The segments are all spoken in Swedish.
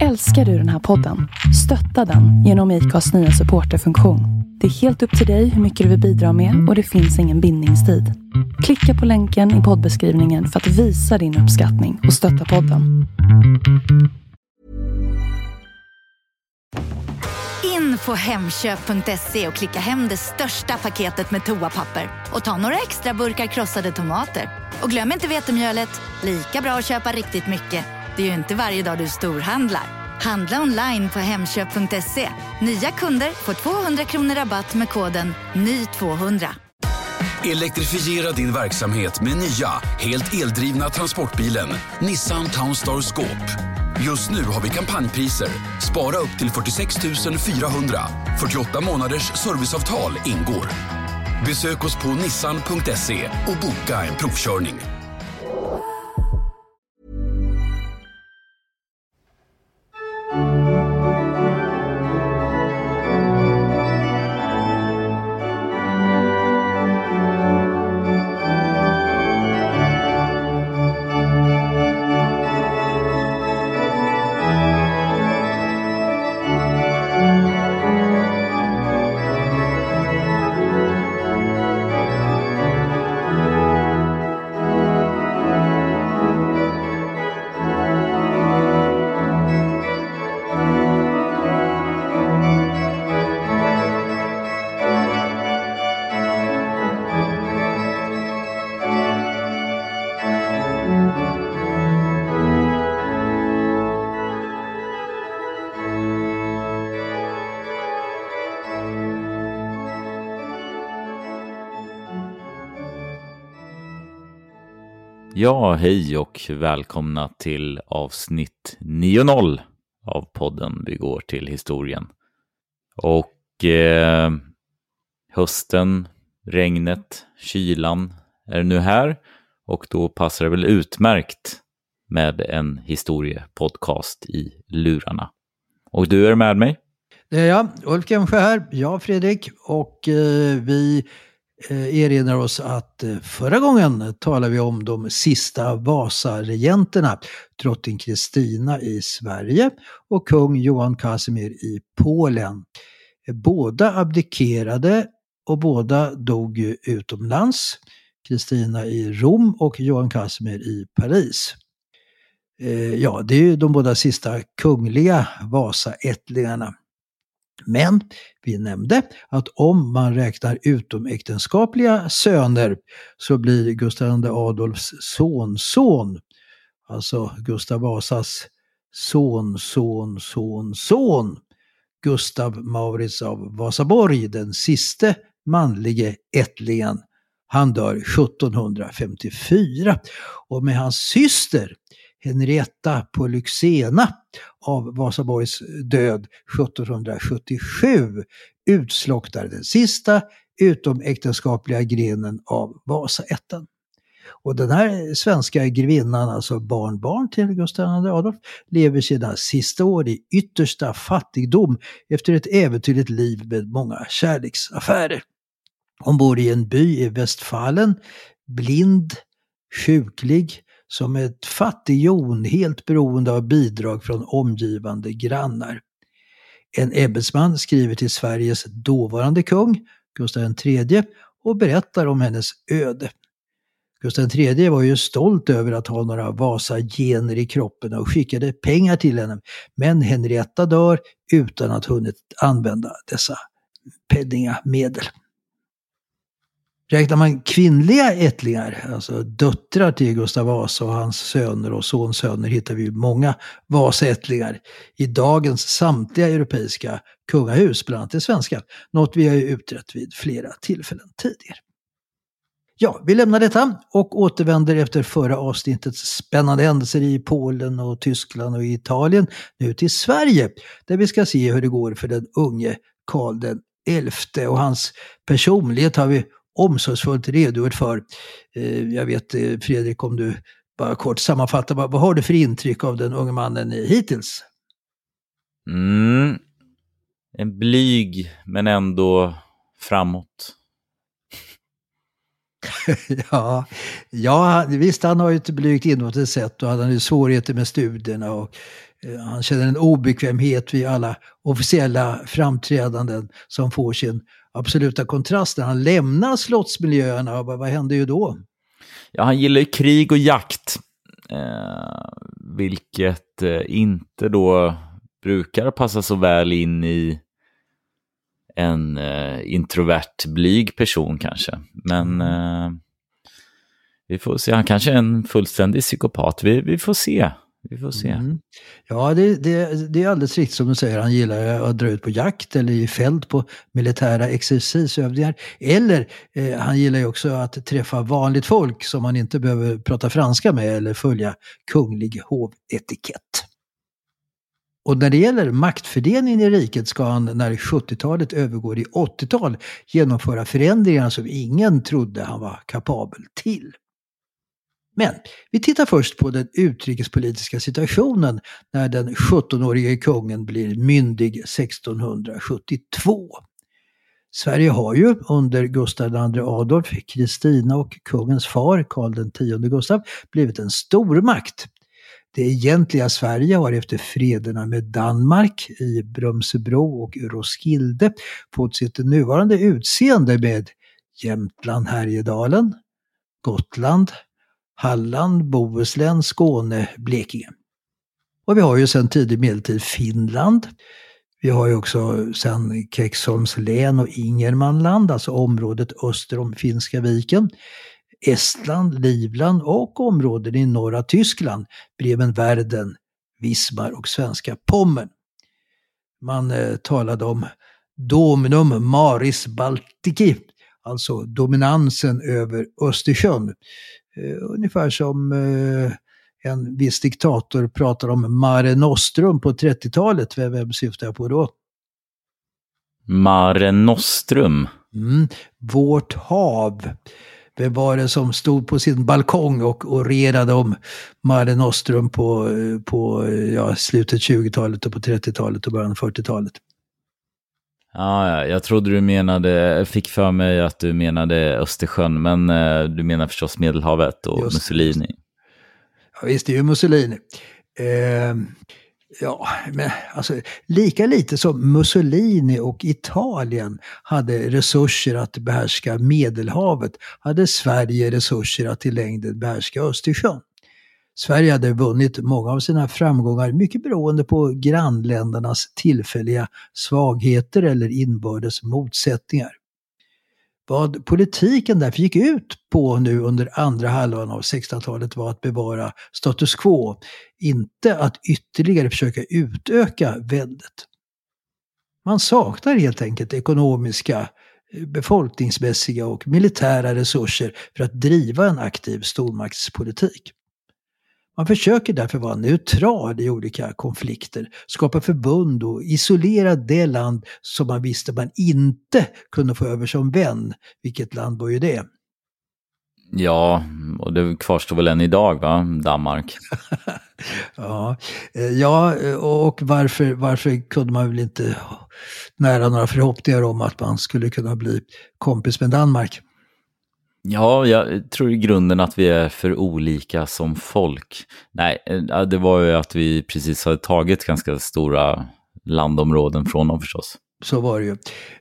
Älskar du den här podden? Stötta den genom IKAs nya supporterfunktion. Det är helt upp till dig hur mycket du vill bidra med och det finns ingen bindningstid. Klicka på länken i poddbeskrivningen för att visa din uppskattning och stötta podden. In på Hemköp.se och klicka hem det största paketet med toapapper och ta några extra burkar krossade tomater. Och glöm inte vetemjölet, lika bra att köpa riktigt mycket. Det är ju inte varje dag du storhandlar. Handla online på Hemköp.se. Nya kunder får 200 kronor rabatt med koden NY200. Elektrifiera din verksamhet med nya, helt eldrivna transportbilen Nissan Townstar Scope. Just nu har vi kampanjpriser. Spara upp till 46 400. 48 månaders serviceavtal ingår. Besök oss på nissan.se och boka en provkörning. Ja, hej och välkomna till avsnitt 9.0 av podden Vi går till historien. Och eh, hösten, regnet, kylan är nu här och då passar det väl utmärkt med en historiepodcast i lurarna. Och du är med mig? Eh, det är jag, Ulf Gemsjö här, jag Fredrik och eh, vi Eh, erinrar oss att eh, förra gången talade vi om de sista Vasaregenterna. Drottning Kristina i Sverige och kung Johan Casimir i Polen. Eh, båda abdikerade och båda dog utomlands. Kristina i Rom och Johan Casimir i Paris. Ja, det är ju de båda sista kungliga Vasaättlingarna. Men vi nämnde att om man räknar utomäktenskapliga söner så blir Gustav II Adolfs sonson, alltså Gustav Vasas son, son, son, son, Gustav Maurits av Vasaborg, den siste manlige ättlingen. Han dör 1754 och med hans syster Henrietta Polyxena av Vasaborgs död 1777 utslocknar den sista utomäktenskapliga grenen av Vasaätten. Och den här svenska grevinnan, alltså barnbarn till Gustav II Adolf, lever sina sista år i yttersta fattigdom efter ett äventyrligt liv med många kärleksaffärer. Hon bor i en by i Westfalen, blind, sjuklig, som ett fattighjon helt beroende av bidrag från omgivande grannar. En ämbetsman skriver till Sveriges dåvarande kung, Gustav III, och berättar om hennes öde. Gustav III var ju stolt över att ha några Vasa-gener i kroppen och skickade pengar till henne. Men Henrietta dör utan att hunnit använda dessa penningamedel. Räknar man kvinnliga ättlingar, alltså döttrar till Gustav Vasa och hans söner och sonsöner, hittar vi många Vasaättlingar i dagens samtliga europeiska kungahus, bland annat det svenska. Något vi har ju utrett vid flera tillfällen tidigare. Ja, vi lämnar detta och återvänder efter förra avsnittets spännande händelser i Polen och Tyskland och Italien nu till Sverige, där vi ska se hur det går för den unge Karl den och hans personlighet har vi omsorgsfullt redogjort för. Eh, jag vet eh, Fredrik, om du bara kort sammanfattar, vad, har du för intryck av den unge mannen hittills? Mm. En blyg, men ändå framåt. ja, ja, visst han har ju ett blygt inåt sätt och han hade svårigheter med studierna och Eh, han känner en obekvämhet vid alla officiella framträdanden som får sin absoluta kontrast när han lämnar slottsmiljöerna. Vad, vad händer ju då? Ja, han gillar ju krig och jakt. Eh, vilket eh, inte då brukar passa så väl in i en eh, introvert, blyg person kanske. Men mm. eh, vi får se, han kanske är en fullständig psykopat. Vi, vi får se. Vi får se. Mm. Ja, det, det, det är alldeles riktigt som du säger. Han gillar att dra ut på jakt eller i fält på militära exercisövningar. Eller eh, han gillar ju också att träffa vanligt folk som man inte behöver prata franska med eller följa kunglig hovetikett. Och när det gäller maktfördelningen i riket ska han när 70-talet övergår i 80-tal genomföra förändringar som ingen trodde han var kapabel till. Men vi tittar först på den utrikespolitiska situationen när den 17-årige kungen blir myndig 1672. Sverige har ju under Gustav II Adolf, Kristina och kungens far Karl X Gustav blivit en stormakt. Det egentliga Sverige har efter frederna med Danmark i Brömsebro och Roskilde fått sitt nuvarande utseende med Jämtland, Härjedalen, Gotland, Halland, Bohuslän, Skåne, Blekinge. Och vi har ju sedan tidig medeltid Finland. Vi har ju också sedan Kexholms län och Ingermanland, alltså området öster om Finska viken. Estland, Livland och områden i norra Tyskland, Bremen-Verden, Wismar och svenska Pommern. Man eh, talade om Dominum Maris Baltici, alltså dominansen över Östersjön. Eh, ungefär som eh, en viss diktator pratar om Mare Nostrum på 30-talet. Vem, vem syftar jag på då? Mare Nostrum? Mm, vårt hav. Vem var det som stod på sin balkong och orerade om Mare Nostrum på, eh, på ja, slutet 20-talet och på 30-talet och början 40-talet? Ja, jag trodde du menade, fick för mig att du menade Östersjön, men eh, du menar förstås Medelhavet och just, Mussolini. Ja, visst, det är ju Mussolini. Eh, ja, men alltså, lika lite som Mussolini och Italien hade resurser att behärska Medelhavet, hade Sverige resurser att i längden behärska Östersjön. Sverige hade vunnit många av sina framgångar mycket beroende på grannländernas tillfälliga svagheter eller inbördes motsättningar. Vad politiken därför gick ut på nu under andra halvan av 1600-talet var att bevara status quo, inte att ytterligare försöka utöka väldet. Man saknar helt enkelt ekonomiska, eh, befolkningsmässiga och militära resurser för att driva en aktiv stormaktspolitik. Man försöker därför vara neutral i olika konflikter, skapa förbund och isolera det land som man visste man inte kunde få över som vän. Vilket land var ju det? Ja, och det kvarstår väl än idag, va? Danmark. ja, eh, ja, och varför, varför kunde man väl inte nära några förhoppningar om att man skulle kunna bli kompis med Danmark? Ja, jag tror i grunden att vi är för olika som folk. Nej, eh, det var ju att vi precis hade tagit ganska stora landområden från dem förstås. Så var det ju.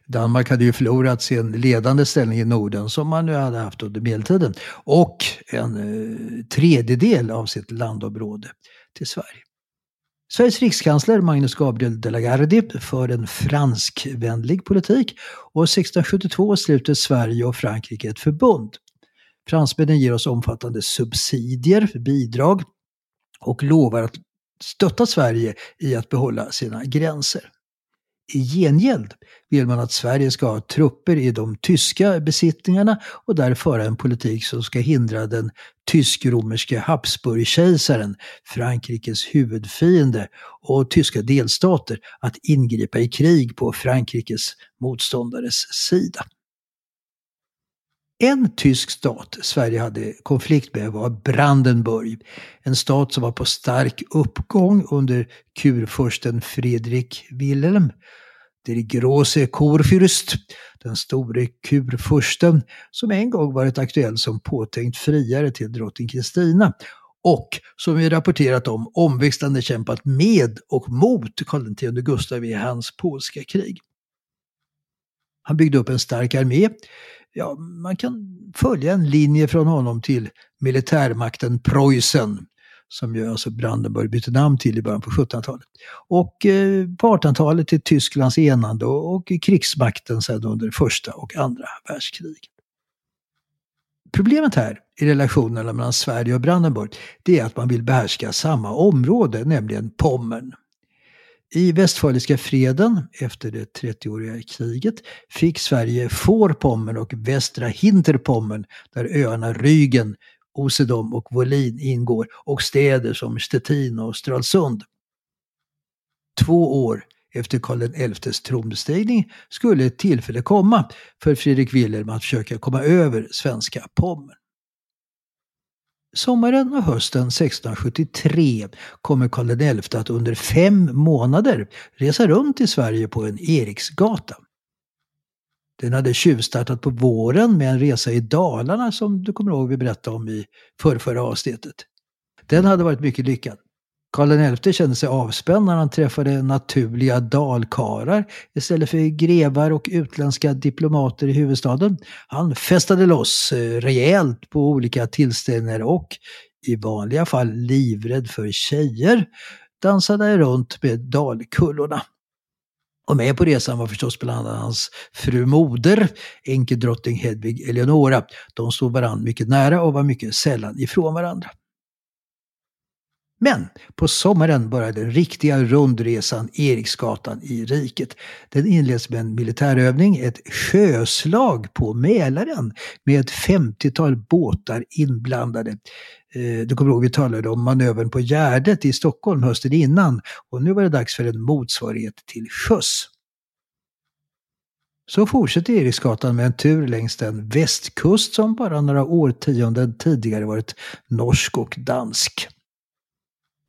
Danmark hade ju förlorat sin ledande ställning i Norden som man nu hade haft under medeltiden. Och en eh, tredjedel av sitt landområde till Sverige. Sveriges rikskansler Magnus Gabriel de la Gardie för en franskvänlig politik och 1672 sluter Sverige och Frankrike ett förbund. Fransmännen ger oss omfattande subsidier, bidrag och lovar att stötta Sverige i att behålla sina gränser. I gengäld vill man att Sverige ska ha trupper i de tyska besittningarna och där föra en politik som ska hindra den tysk-romerske Habsburgkejsaren, Frankrikes huvudfiende och tyska delstater att ingripa i krig på Frankrikes motståndares sida. En tysk stat Sverige hade konflikt med var Brandenburg. En stat som var på stark uppgång under kurfursten Fredrik Wilhelm der große Kurfürst, den store kurfursten, som en gång varit aktuell som påtänkt friare till drottning Kristina och som vi rapporterat om omväxlande kämpat med och mot Karl X Gustav i hans polska krig. Han byggde upp en stark armé. Ja, man kan följa en linje från honom till militärmakten Preussen som ju alltså Brandenburg bytte namn till i början på 1700-talet. Och eh, på 1800-talet till Tysklands enande och, och krigsmakten sedan under första och andra världskriget. Problemet här i relationerna mellan Sverige och Brandenburg, det är att man vill behärska samma område, nämligen Pommern. I Västfaliska freden efter det 30-åriga kriget fick Sverige Vorpommern och Västra Hinterpommern där öarna Rügen, Osedom och Wolin ingår och städer som Stettin och Stralsund. Två år efter Karl XIs tronbestigning skulle ett tillfälle komma för Fredrik Wilhelm att försöka komma över svenska Pommern. Sommaren och hösten 1673 kommer Karl XI att under fem månader resa runt i Sverige på en Eriksgata. Den hade tjuvstartat på våren med en resa i Dalarna som du kommer ihåg vi berättade om i förrförra avsnittet. Den hade varit mycket lyckad. Karl XI kände sig avspänd när han träffade naturliga dalkarar istället för grevar och utländska diplomater i huvudstaden. Han festade loss eh, rejält på olika tillställningar och, i vanliga fall livrädd för tjejer, dansade runt med dalkullorna. Och med på resan var förstås bland annat hans fru moder, enkedrottning Hedvig Eleonora. De stod varandra mycket nära och var mycket sällan ifrån varandra. Men på sommaren börjar den riktiga rundresan Eriksgatan i riket. Den inleds med en militärövning, ett sjöslag på Mälaren med ett 50-tal båtar inblandade. Eh, du kommer ihåg vi talade om manövern på Gärdet i Stockholm hösten innan och nu var det dags för en motsvarighet till sjöss. Så fortsätter Eriksgatan med en tur längs den västkust som bara några årtionden tidigare varit norsk och dansk.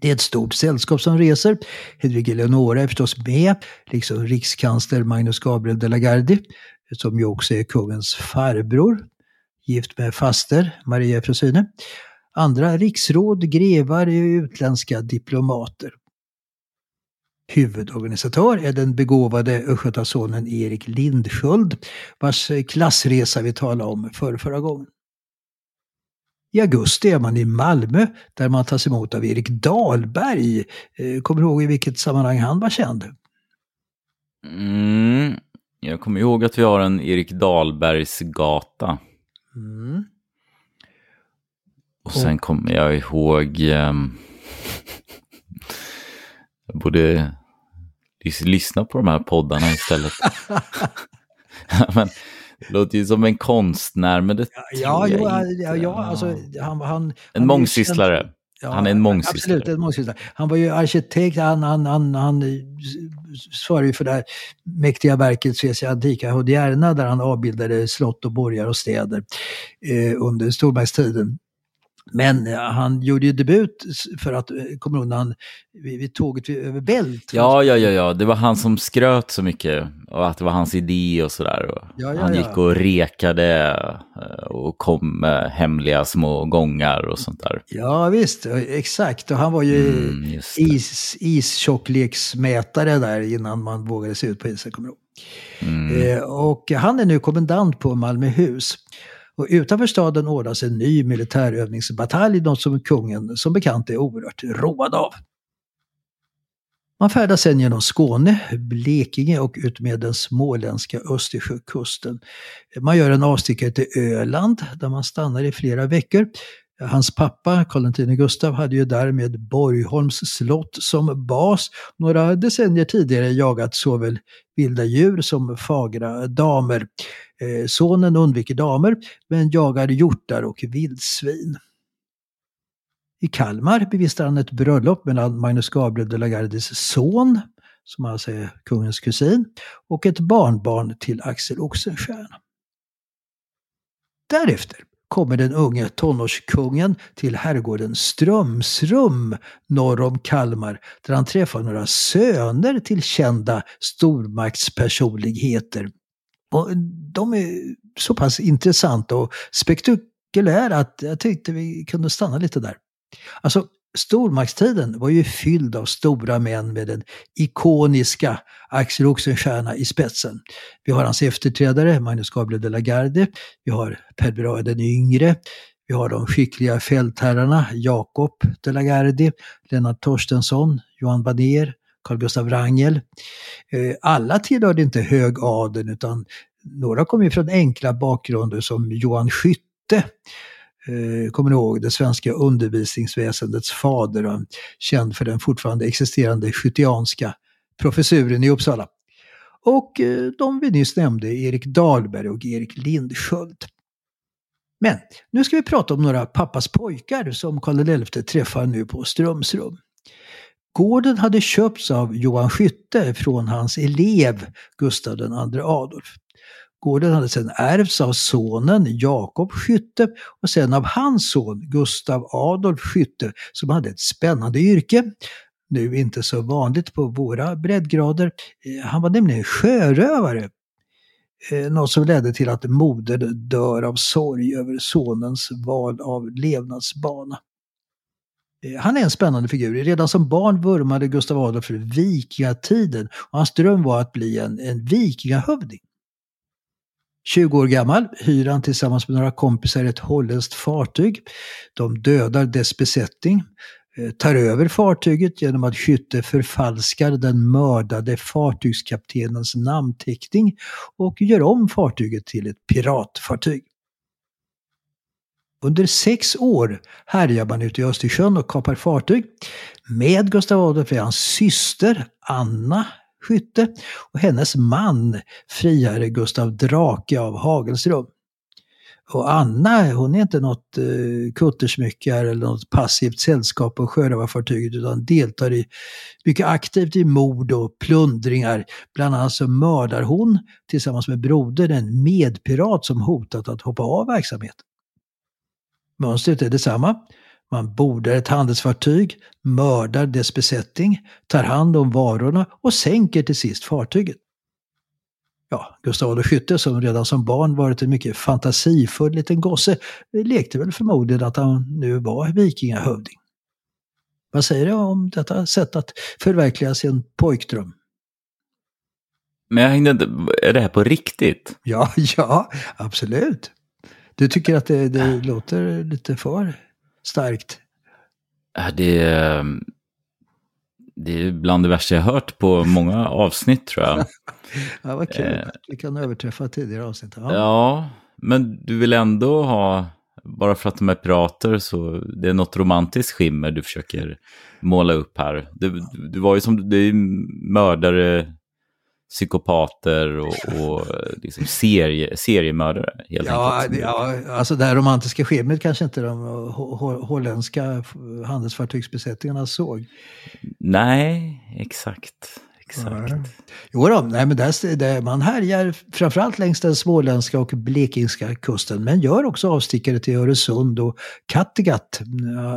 Det är ett stort sällskap som reser. Hedvig Eleonora är förstås med, liksom rikskansler Magnus Gabriel de la Gardie, som ju också är kungens farbror, gift med faster Maria Frosyne. Andra riksråd, grevar är utländska diplomater. Huvudorganisatör är den begåvade östgötasonen Erik Lindsköld, vars klassresa vi talade om för förra gången. I augusti är man i Malmö där man tas emot av Erik Dahlberg. Eh, kommer du ihåg i vilket sammanhang han var känd? Mm, jag kommer ihåg att vi har en Erik Dahlbergs gata. Mm. Och sen kommer jag ihåg... Um, jag borde lyssna på de här poddarna istället. Men, låter ju som en konstnär, men det ja, tror jag inte. Ja, ja, alltså, han, han, en mångsysslare. Ja, han är en mångsysslare. Absolut, en mångsysslare. Han var ju arkitekt, han, han, han, han svarade ju för det här mäktiga verket Svecia Antica Hodierna där han avbildade slott och borgar och städer eh, under stormaktstiden. Men eh, han gjorde ju debut för att, eh, kommer du ihåg, han, vid, vid tåget över Bält? Ja, ja, ja, ja, det var han som skröt så mycket och att det var hans idé och sådär. Ja, ja, han gick och rekade eh, och kom med hemliga små gångar och sånt där. Ja, visst, exakt. Och han var ju mm, is, istjocklleksmätare där innan man vågade se ut på isen, kommer du ihåg. Mm. Eh, och han är nu kommendant på Malmöhus. Och utanför staden ordnas en ny militärövningsbatalj, något som kungen som bekant är oerhört road av. Man färdas sedan genom Skåne, Blekinge och utmed den småländska Östersjökusten. Man gör en avstickare till Öland där man stannar i flera veckor. Hans pappa, Karl X Gustav, hade ju därmed Borgholms slott som bas. Några decennier tidigare jagat såväl vilda djur som fagra damer. Eh, sonen undviker damer men jagar hjortar och vildsvin. I Kalmar bevistar han ett bröllop mellan Magnus Gabriel de la Gardes son, som alltså är kungens kusin, och ett barnbarn till Axel Oxenstierna. Därefter kommer den unge tonårskungen till herrgården Strömsrum norr om Kalmar där han träffar några söner till kända stormaktspersonligheter. Och de är så pass intressanta och spektakulära att jag tyckte vi kunde stanna lite där. Alltså, stormaktstiden var ju fylld av stora män med den ikoniska Axel Oxenstierna i spetsen. Vi har hans efterträdare, Magnus Gabriel de la Garde. Vi har Per Brahe den yngre. Vi har de skickliga fältherrarna Jakob de la Garde, Lennart Torstensson, Johan Baner, Carl Gustav Wrangel. Eh, alla tillhörde inte högadeln utan några kom ju från enkla bakgrunder som Johan Skytte. Eh, kommer ni ihåg det svenska undervisningsväsendets fader, känd för den fortfarande existerande skyttianska professuren i Uppsala. Och eh, de vi nyss nämnde, Erik Dahlberg och Erik Lindsköld. Men nu ska vi prata om några pappas pojkar som Karl XI träffar nu på Strömsrum. Gården hade köpts av Johan Skytte från hans elev Gustav II Adolf. Gården hade sedan ärvts av sonen Jakob Skytte och sen av hans son Gustav Adolf Skytte som hade ett spännande yrke. Nu inte så vanligt på våra breddgrader. Eh, han var nämligen sjörövare. Eh, något som ledde till att modern dör av sorg över sonens val av levnadsbana. Eh, han är en spännande figur. Redan som barn vurmade Gustav Adolf för vikingatiden och hans dröm var att bli en, en vikingahövding. 20 år gammal hyr han tillsammans med några kompisar ett holländskt fartyg. De dödar dess besättning, eh, tar över fartyget genom att Skytte förfalskar den mördade fartygskaptenens namnteckning och gör om fartyget till ett piratfartyg. Under sex år härjar man ute i Östersjön och kapar fartyg. Med Gustav Adolf är hans syster Anna Skytte och hennes man friare Gustav Drake av Hagelsrum. Och Anna, hon är inte något eh, kuttersmycke eller något passivt sällskap på sjörövarfartyget utan deltar i, mycket aktivt i mord och plundringar. Bland annat så mördar hon tillsammans med brodern en medpirat som hotat att hoppa av verksamheten. Mönstret är detsamma. Man bordar ett handelsfartyg, mördar dess besättning, tar hand om varorna och sänker till sist fartyget. Ja, Gustav Adolf Skytte som redan som barn varit en mycket fantasifull liten gosse lekte väl förmodligen att han nu var vikingahövding. Vad säger du om detta sätt att förverkliga sin pojkdröm? Men jag hängde inte, är det här på riktigt? Ja, ja, absolut. Du tycker att det, det låter lite för starkt? Det är, det är bland det värsta jag hört på många avsnitt tror jag. ja, vad kul. Eh, Vi kan överträffa tidigare avsnitt. Ja. ja, men du vill ändå ha, bara för att de är pirater, så det är något romantiskt skimmer du försöker måla upp här. Du, du var ju som, det är mördare, psykopater och, och liksom serie, seriemördare. Helt ja, enkelt. ja, alltså det här romantiska skimmet kanske inte de holländska handelsfartygsbesättningarna såg. Nej, exakt. Exakt. Ja. Jo då, nej, men där, där man härjar framförallt längs den småländska och blekingska kusten men gör också avstickare till Öresund och Kattegatt,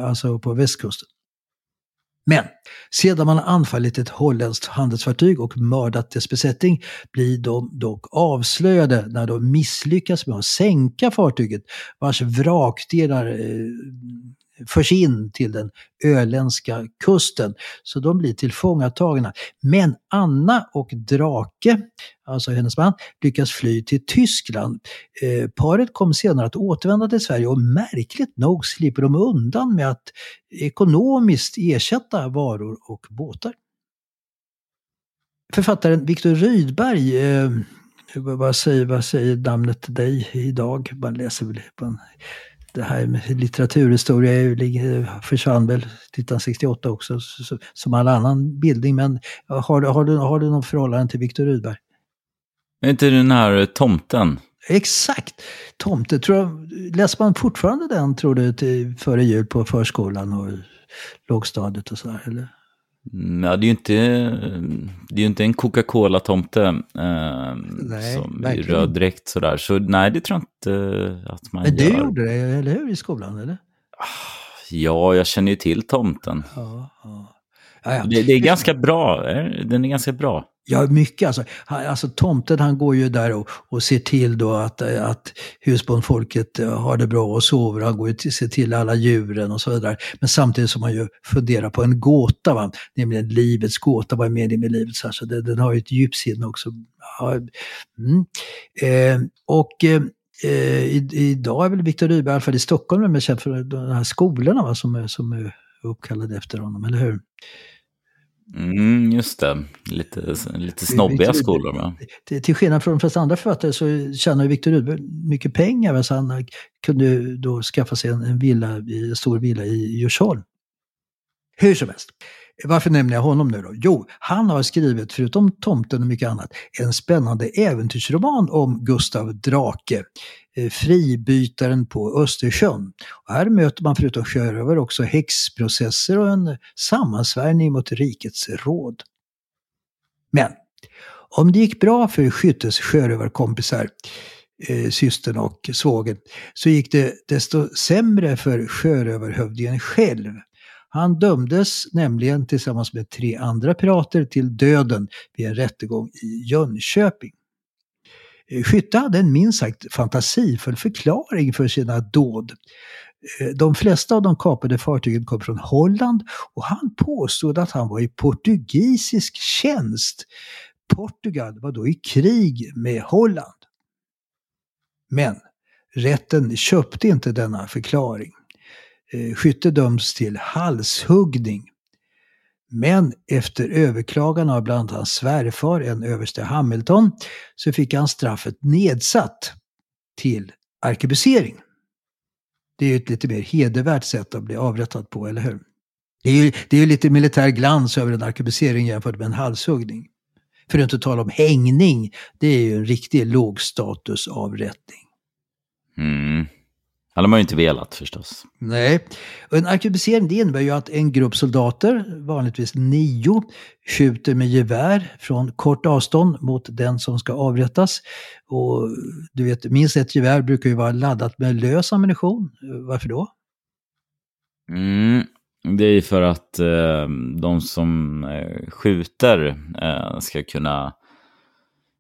alltså på västkusten. Men sedan man anfallit ett holländskt handelsfartyg och mördat dess besättning blir de dock avslöjade när de misslyckas med att sänka fartyget vars vrakdelar eh, förs in till den öländska kusten. Så de blir tillfångatagna. Men Anna och Drake, alltså hennes man, lyckas fly till Tyskland. Eh, paret kom senare att återvända till Sverige och märkligt nog slipper de undan med att ekonomiskt ersätta varor och båtar. Författaren Viktor Rydberg eh, vad säger, vad säger namnet till dig idag? Man läser väl på en det här med litteraturhistoria försvann väl 1968 också, som all annan bildning. Men har, har, du, har du något förhållande till Viktor Rydberg? Är inte den här tomten? Exakt! Tomte, tror jag, läser man fortfarande den tror du till, före jul på förskolan och lågstadiet och sådär? Eller? Ja, det är ju inte, det är inte en Coca-Cola-tomte eh, som i röd dräkt sådär. Så nej, det tror jag inte att man Men gör. Men du gjorde det, eller hur, i skolan? eller? Ja, jag känner ju till tomten. Ja, ja. Det, det är ganska bra. eh, Den är ganska bra. Ja, mycket alltså. Han, alltså tomten han går ju där och, och ser till då att, att husbondfolket eh, har det bra och sover. Han går ju till, ser till alla djuren och så vidare. Men samtidigt som han ju funderar på en gåta, va? nämligen livets gåta. Vad är meningen med livet? Så alltså, det, den har ju ett djupsinne också. Ja, mm. eh, och eh, eh, i, idag är väl Viktor Rydberg, i alla fall i Stockholm, med känd för de här skolorna va? Som, som är uppkallade efter honom, eller hur? Mm, just det. Lite, lite snobbiga skolor. Va? Till, skillnad från de flesta andra författare så tjänar ju Viktor Rydberg mycket pengar. Så han kunde då skaffa sig en, en, villa, en stor villa i Djursholm. Hur som helst. Varför nämner jag honom nu då? Jo, han har skrivit, förutom Tomten och mycket annat, en spännande äventyrsroman om Gustav Drake, eh, fribytaren på Östersjön. Och här möter man förutom sjörövare också häxprocesser och en sammansvärjning mot rikets råd. Men om det gick bra för Skyttes sjörövarkompisar, eh, systern och svågen, så gick det desto sämre för sjörövarhövdingen själv. Han dömdes nämligen tillsammans med tre andra pirater till döden vid en rättegång i Jönköping. Eh, Skytte hade en minst sagt fantasifull förklaring för sina dåd. Eh, de flesta av de kapade fartygen kom från Holland och han påstod att han var i portugisisk tjänst. Portugal var då i krig med Holland. Men rätten köpte inte denna förklaring. Eh, skytte döms till halshuggning. Men efter överklagan av bland annat hans svärfar, en överste Hamilton, så fick han straffet nedsatt till arkebusering. Det är ju ett lite mer hedervärt sätt att bli avrättad på, eller hur? Det är ju, det är ju lite militär glans över en arkebusering jämfört med en halshuggning. För att inte tala om hängning, det är ju en riktig lågstatusavrättning. Mm hade man ju inte velat förstås. Nej. En arkebusering det innebär ju att en grupp soldater, vanligtvis nio, skjuter med gevär från kort avstånd mot den som ska avrättas. Och du vet, minst ett gevär brukar ju vara laddat med lös ammunition. Varför då? Mm, det är ju för att eh, de som eh, skjuter eh, ska kunna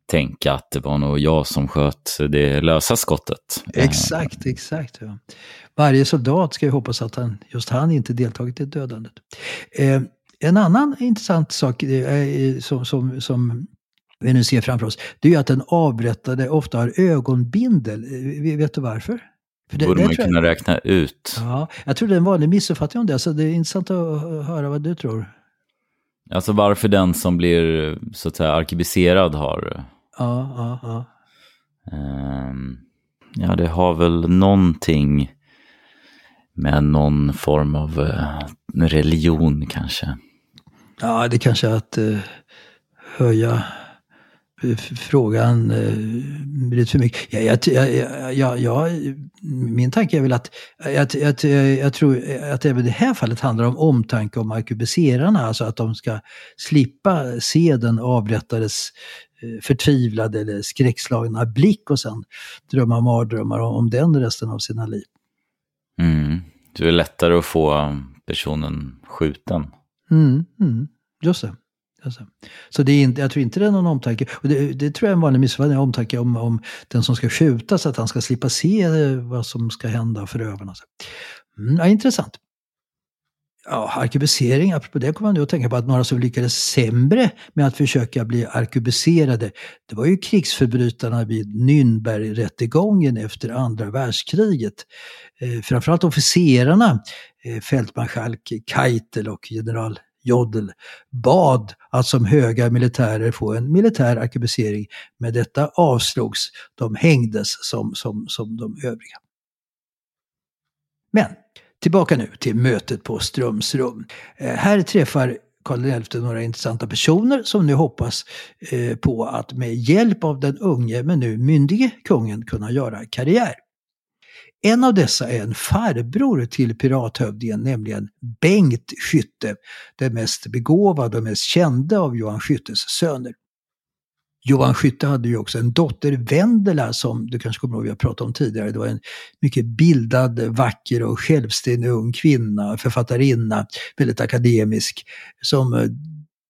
tänka att det var nog jag som sköt det lösa skottet. Exakt, exakt. Ja. Varje soldat ska ju hoppas att han, just han inte deltagit i dödandet. Eh, en annan intressant sak eh, som, som, som vi nu ser framför oss, det är ju att den avrättade ofta har ögonbindel. Eh, vet du varför? För det borde man kunna jag, räkna ut. Ja, jag tror det är en vanlig missuppfattning om det, så det är intressant att höra vad du tror. Alltså varför den som blir så att säga arkebiserad har Ja, ja, ja. Um, ja, det har väl någonting med någon form av uh, religion kanske. Ja, det kanske är att uh, höja frågan lite för mycket. Ja, jag, jag, jag, jag, min tanke är väl att jag, jag, jag tror att även i det här fallet handlar om omtanke om arkebuserarna, alltså att de ska slippa se den avrättades Eh, förtvivlade eller skräckslagna blick och sen drömma mardrömmar om den resten av sina liv. Mm. Det är lättare att få personen skjuten. Mm, mm. Just det. Alltså, så det är inte, jag tror inte det är någon omtanke. Och det, det tror jag är en vanlig missuppfattning, omtanke om, om den som ska skjutas, att han ska slippa se eh, vad som ska hända förövarna. Mm, ja, intressant ja, arkebusering, apropå det kommer man nu att tänka på att några som lyckades sämre med att försöka bli arkebuserade, det var ju krigsförbrytarna vid Nürnbergrättegången efter andra världskriget. Eh, framförallt officerarna, eh, fältmarskalk Keitel och general Jodl bad att som höga militärer få en militär arkebusering, men detta avslogs. De hängdes som, som, som de övriga. Men Tillbaka nu till mötet på Strömsrum. Eh, här träffar Karl XI några intressanta personer som nu hoppas eh, på att med hjälp av den unge men nu myndige kungen kunna göra karriär. En av dessa är en farbror till pirathövdingen, nämligen Bengt Skytte, den mest begåvade och mest kände av Johan Skyttes söner. Johan Skytte hade ju också en dotter, Vendela, som du kanske kommer ihåg vi har pratat om tidigare. Det var en mycket bildad, vacker och självständig ung kvinna, författarinna, väldigt akademisk, som eh,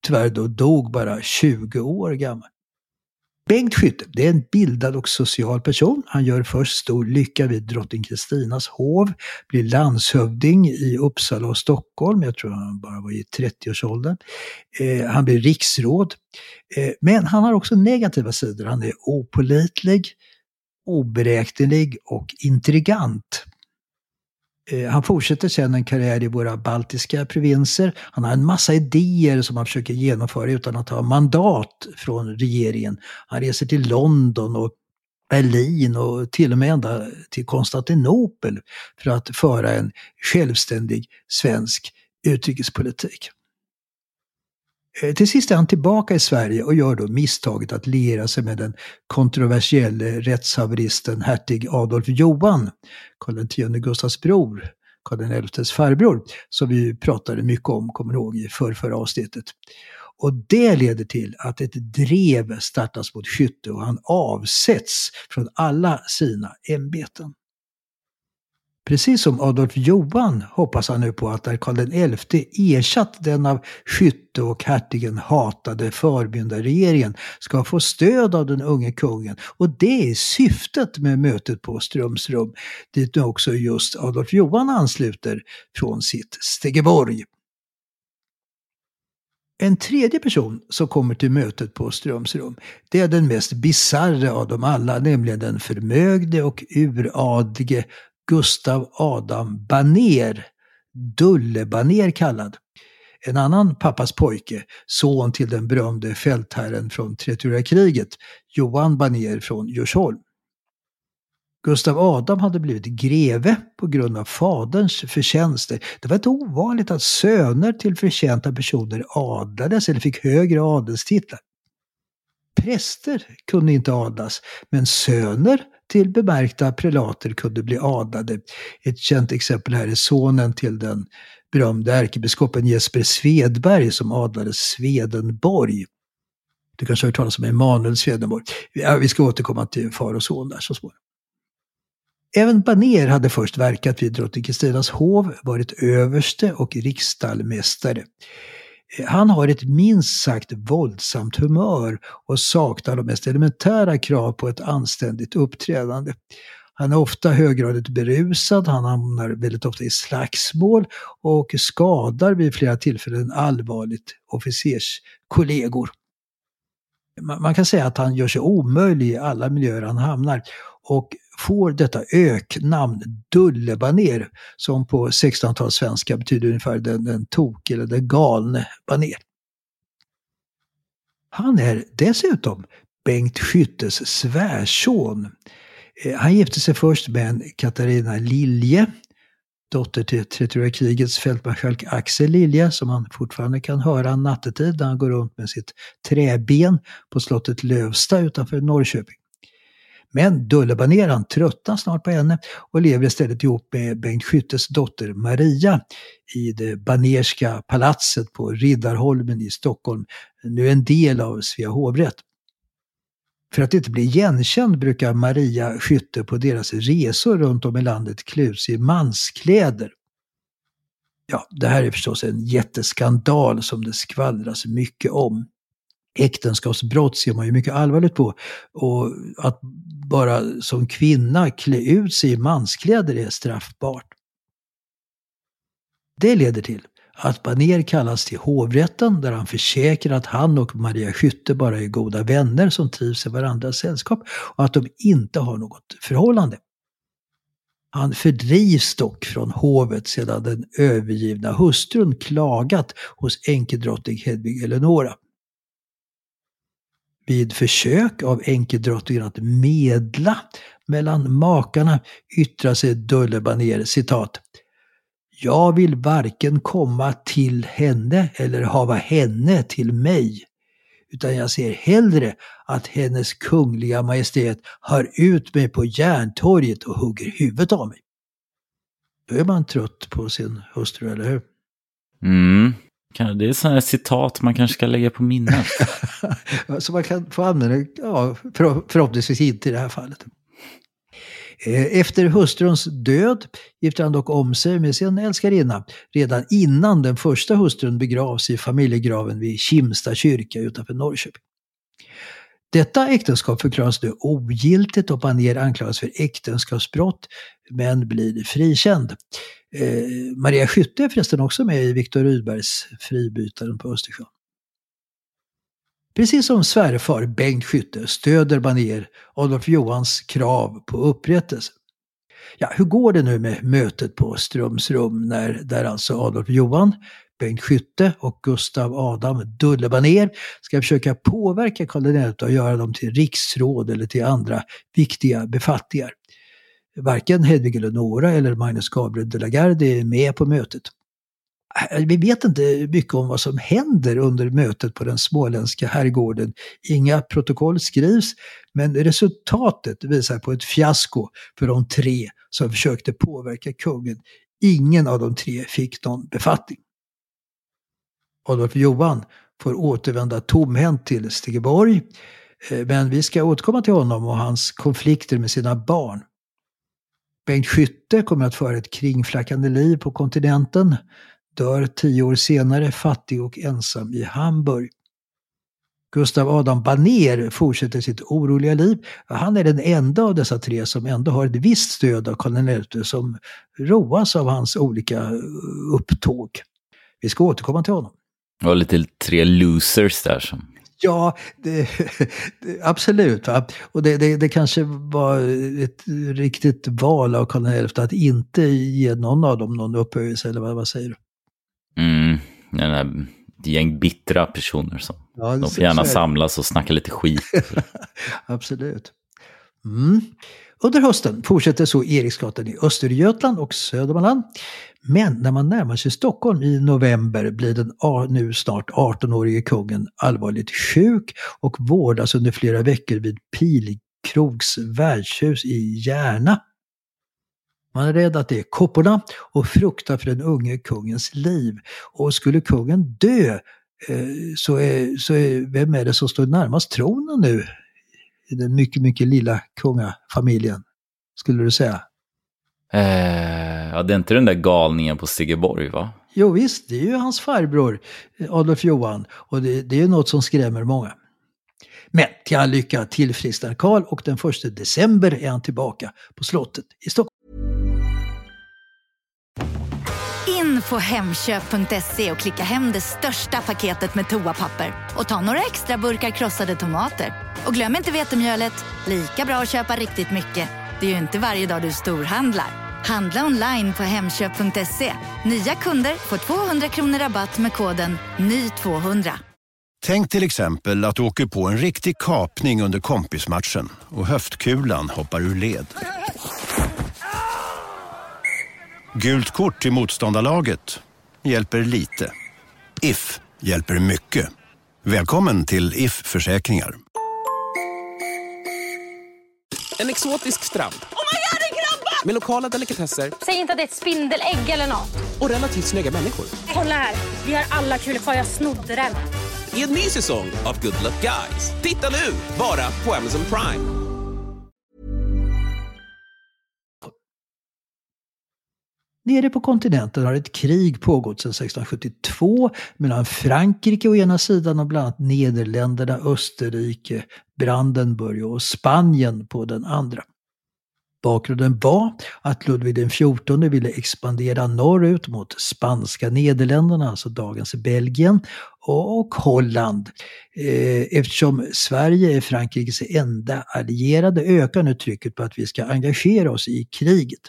tyvärr då dog bara 20 år gammal. Bengt Skytte, det är en bildad och social person. Han gör först stor lycka vid drottning Kristinas hov, blir landshövding i Uppsala och Stockholm, jag tror han bara var i 30-årsåldern. Eh, han blir riksråd. Eh, men han har också negativa sidor. Han är opolitlig, oberäknelig och intrigant. Eh, han fortsätter sedan en karriär i våra baltiska provinser. Han har en massa idéer som han försöker genomföra utan att ha mandat från regeringen. Han reser till London och Berlin och till och med ända till Konstantinopel för att föra en självständig svensk utrikespolitik. Eh, till sist är han tillbaka i Sverige och gör då misstaget att liera sig med den kontroversielle rättshaveristen hertig Adolf Johan, Karl X Gustavs bror, Karl XIs farbror, som vi pratade mycket om, kommer ni ihåg, i förrförra avsnittet. Och det leder till att ett drev startas mot Skytte och han avsätts från alla sina ämbeten. Precis som Adolf Johan hoppas han nu på att när Karl XI ersatt den av Skytte och hertigen hatade förmyndarregeringen ska få stöd av den unge kungen. Och det är syftet med mötet på Strömsrum, dit nu också just Adolf Johan ansluter från sitt Stegeborg. En tredje person som kommer till mötet på Strömsrum, det är den mest bizarre av dem alla, nämligen den förmögne och uradlige Gustav Adam Baner, Dulle Baner kallad. En annan pappas pojke, son till den berömde fältherren från kriget, Johan Baner från Djursholm. Gustav Adam hade blivit greve på grund av faderns förtjänster. Det var inte ovanligt att söner till förtjänta personer adlades eller fick högre adelstitlar. Präster kunde inte adlas, men söner till bemärkta prelater kunde bli adlade. Ett känt exempel här är sonen till den berömde ärkebiskopen Jesper Svedberg som adlades Swedenborg. Du kanske har hört talas om Emanuel Swedenborg. Vi ska återkomma till far och son där så småningom. Även Baner hade först verkat vid drottning Kristinas hov, varit överste och riksstallmästare. Han har ett minst sagt våldsamt humör och saknar de mest elementära krav på ett anständigt uppträdande. Han är ofta höggradigt berusad, han hamnar väldigt ofta i slagsmål och skadar vid flera tillfällen allvarligt officerskollegor. Man kan säga att han gör sig omöjlig i alla miljöer han hamnar och får detta öknamn Dullebaner som på 1600-talssvenska betyder ungefär den, den tok eller den galne baner. Han är dessutom Bengt Skyttes svärson. Eh, han gifte sig först med en Katarina Lilje, dotter till 30 krigets fältmarskalk Axel Lilje, som man fortfarande kan höra nattetid när han går runt med sitt träben på slottet Lövsta utanför Norrköping. Men Dullebaneran tröttnar snart på henne och lever istället ihop med Bengt Skyttes dotter Maria i det Banerska palatset på Riddarholmen i Stockholm, nu en del av Svea hovrätt. För att inte bli igenkänd brukar Maria Skytte på deras resor runt om i landet klä ut sig i manskläder. Ja, det här är förstås en jätteskandal som det skvallras mycket om äktenskapsbrott ser man ju mycket allvarligt på. Och att bara som kvinna klä ut sig i manskläder är straffbart. Det leder till att Baner kallas till hovrätten där han försäkrar att han och Maria Skytte bara är goda vänner som trivs i varandras sällskap och att de inte har något förhållande. Han fördrivs dock från hovet sedan den övergivna hustrun klagat hos enkedrottning Hedvig Eleonora vid försök av änkedrottningen att medla mellan makarna yttrar sig Dullebaner citat. Jag vill varken komma till henne eller hava henne till mig. Utan jag ser hellre att hennes kungliga majestät har ut mig på Järntorget och hugger huvudet av mig. Då är man trött på sin hustru, eller hur? Mm. Det är sådana citat man kanske ska lägga på minnet. Så man kan få använda ja, förhoppningsvis inte i det här fallet. Eh, efter hustruns död gifter han dock om sig med sin älskarinna redan innan den första hustrun begravs i familjegraven vid Kimsta kyrka utanför Norrköping. Detta äktenskap förklaras nu ogiltigt och Banér anklagas för äktenskapsbrott men blir frikänd. Eh, Maria Skytte är förresten också med i Viktor Rydbergs Fribytaren på Östersjön. Precis som svärfar Bengt Skytte stöder Banér Adolf Johans krav på upprättelse. Ja, hur går det nu med mötet på Strömsrum när där alltså Adolf Johan, Bengt Skytte och Gustav Adam Dullebaner ska försöka påverka Karl XI och göra dem till riksråd eller till andra viktiga befattningar. Varken Hedvig Eleonora eller Magnus Gabriel de la Garde är med på mötet. Äh, vi vet inte mycket om vad som händer under mötet på den småländska herrgården. Inga protokoll skrivs, men resultatet visar på ett fiasko för de tre som försökte påverka kungen. Ingen av de tre fick någon befattning. Adolf Johan får återvända tomhänt till Stegeborg, eh, men vi ska återkomma till honom och hans konflikter med sina barn. Bengt Skytte kommer att föra ett kringflackande liv på kontinenten dör tio år senare fattig och ensam i Hamburg. Gustav Adam Baner fortsätter sitt oroliga liv. Han är den enda av dessa tre som ändå har ett visst stöd av Karl XI som roas av hans olika eh, upptåg. Vi ska återkomma till honom. Det var lite tre losers där som Ja, det, absolut. Va? Och det, det, det, kanske var ett riktigt val av Karl XI att inte ge någon av dem någon upphöjelse, eller vad, vad säger du? Mm, den här gäng bittra personer som ja, de får gärna samlas och snacka lite skit. Absolut. Mm. Under hösten fortsätter så Eriksgatan i Östergötland och Södermanland. Men när man närmar sig Stockholm i november blir den nu snart 18-årige kungen allvarligt sjuk och vårdas under flera veckor vid Pilkrogs värdshus i Järna. Man är rädd att det är kopporna och fruktar för den unge kungens liv. Och skulle kungen dö eh, så är, så är, vem är det som står närmast tronen nu? I den mycket, mycket lilla kungafamiljen, skulle du säga? Eh, ja, det är inte den där galningen på Stigeborg va? Jo visst, det är ju hans farbror Adolf Johan och det, det är något som skrämmer många. Men till all lycka tillfrisknar Karl och den 1 december är han tillbaka på slottet i Stockholm. In på Hemköp.se och klicka hem det största paketet med toapapper och ta några extra burkar krossade tomater. Och glöm inte vetemjölet, lika bra att köpa riktigt mycket. Det är ju inte varje dag du storhandlar. Handla online på Hemköp.se. Nya kunder får 200 kronor rabatt med koden NY200. Tänk till exempel att du åker på en riktig kapning under kompismatchen och höftkulan hoppar ur led. Gult kort till motståndarlaget hjälper lite. If hjälper mycket. Välkommen till If Försäkringar. En exotisk strand. Oh my God, en! Med lokala delikatesser. Säg inte att det är ett spindelägg eller något. Och relativt snygga människor. Kolla här, vi har alla kul kvar, jag snodde den. I en ny säsong av Good Luck Guys. Titta nu, bara på Amazon Prime. Nere på kontinenten har ett krig pågått sedan 1672 mellan Frankrike å ena sidan och bland annat Nederländerna, Österrike, Brandenburg och Spanien på den andra. Bakgrunden var att Ludvig XIV ville expandera norrut mot spanska Nederländerna, alltså dagens Belgien, och Holland. Eh, eftersom Sverige är Frankrikes enda allierade ökar nu trycket på att vi ska engagera oss i kriget.